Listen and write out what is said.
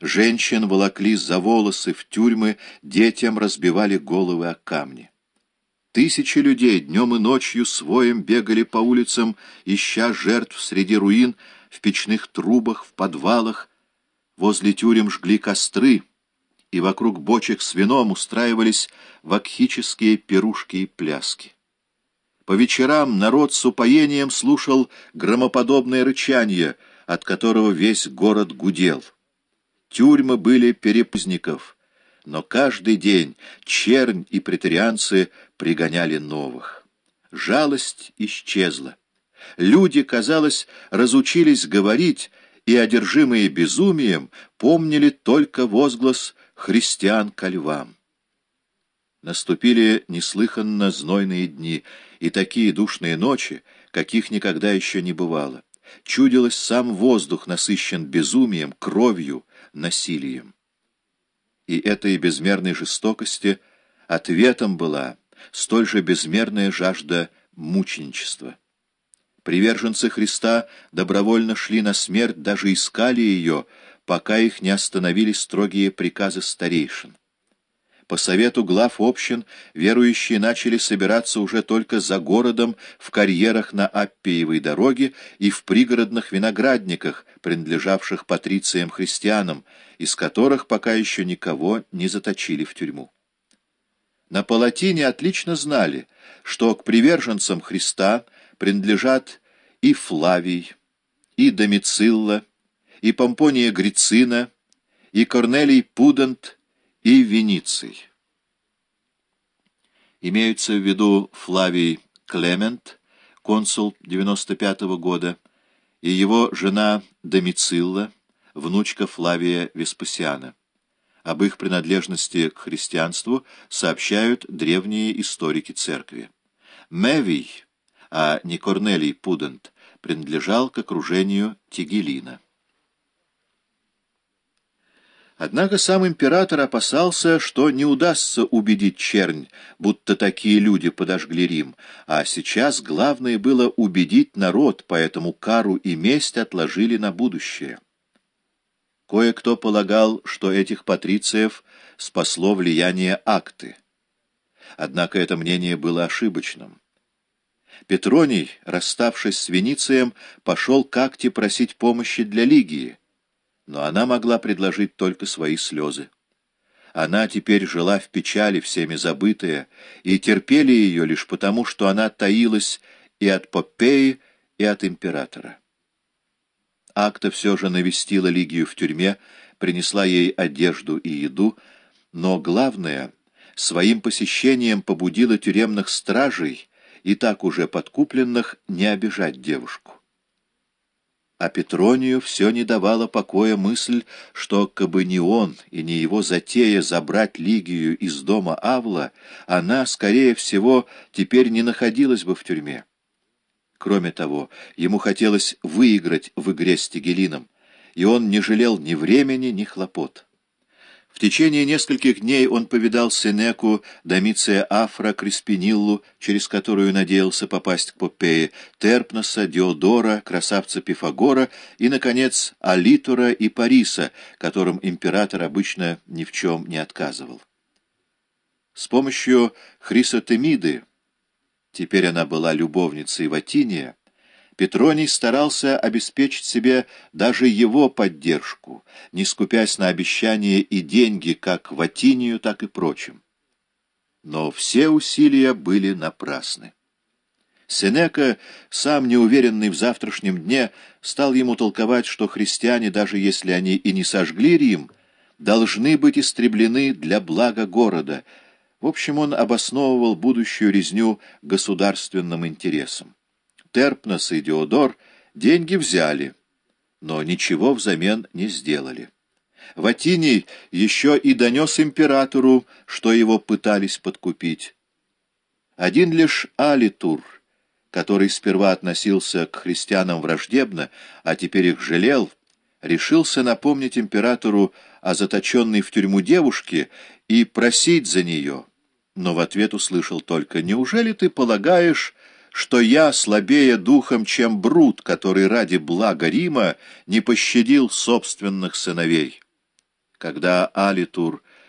Женщин волокли за волосы в тюрьмы, детям разбивали головы о камни. Тысячи людей днем и ночью своим бегали по улицам, ища жертв среди руин, в печных трубах, в подвалах. Возле тюрем жгли костры, и вокруг бочек с вином устраивались вакхические пирушки и пляски. По вечерам народ с упоением слушал громоподобное рычание, от которого весь город гудел. Тюрьмы были перепузников, но каждый день чернь и претарианцы пригоняли новых. Жалость исчезла. Люди, казалось, разучились говорить, и, одержимые безумием, помнили только возглас «христиан ко львам». Наступили неслыханно знойные дни и такие душные ночи, каких никогда еще не бывало. Чудилось, сам воздух насыщен безумием, кровью, насилием. И этой безмерной жестокости ответом была столь же безмерная жажда мученичества. Приверженцы Христа добровольно шли на смерть, даже искали ее, пока их не остановили строгие приказы старейшин. По совету глав общин верующие начали собираться уже только за городом, в карьерах на Аппиевой дороге и в пригородных виноградниках, принадлежавших патрициям-христианам, из которых пока еще никого не заточили в тюрьму. На Палатине отлично знали, что к приверженцам Христа принадлежат и Флавий, и Домицилла, и Помпония Грицина, и Корнелий Пудант, и Вениций. Имеются в виду Флавий Клемент, консул 95 -го года, и его жена Домицилла, внучка Флавия Веспасиана. Об их принадлежности к христианству сообщают древние историки церкви. Мевий, а не Корнелий Пудент, принадлежал к окружению Тигелина. Однако сам император опасался, что не удастся убедить чернь, будто такие люди подожгли Рим, а сейчас главное было убедить народ, поэтому кару и месть отложили на будущее. Кое-кто полагал, что этих патрициев спасло влияние акты. Однако это мнение было ошибочным. Петроний, расставшись с Веницием, пошел к акте просить помощи для Лигии, но она могла предложить только свои слезы. Она теперь жила в печали, всеми забытая, и терпели ее лишь потому, что она таилась и от Попеи, и от императора. Акта все же навестила Лигию в тюрьме, принесла ей одежду и еду, но главное, своим посещением побудила тюремных стражей, и так уже подкупленных, не обижать девушку. А Петронию все не давала покоя мысль, что кабы не он и не его затея забрать Лигию из дома Авла, она, скорее всего, теперь не находилась бы в тюрьме. Кроме того, ему хотелось выиграть в игре с Тигелином, и он не жалел ни времени, ни хлопот. В течение нескольких дней он повидал Сенеку, Домиция Афра, Креспиниллу, через которую надеялся попасть к Попее, Терпноса, Диодора, красавца Пифагора и, наконец, Алитура и Париса, которым император обычно ни в чем не отказывал. С помощью Хрисотемиды, теперь она была любовницей Ватиния, Петроний старался обеспечить себе даже его поддержку, не скупясь на обещания и деньги как Ватинию, так и прочим. Но все усилия были напрасны. Сенека, сам неуверенный в завтрашнем дне, стал ему толковать, что христиане, даже если они и не сожгли Рим, должны быть истреблены для блага города. В общем, он обосновывал будущую резню государственным интересом. Терпнос и Диодор деньги взяли, но ничего взамен не сделали. Ватиний еще и донес императору, что его пытались подкупить. Один лишь Алитур, который сперва относился к христианам враждебно, а теперь их жалел, решился напомнить императору о заточенной в тюрьму девушке и просить за нее, но в ответ услышал только «Неужели ты полагаешь, что я слабее духом, чем Брут, который ради блага Рима не пощадил собственных сыновей. Когда Алитур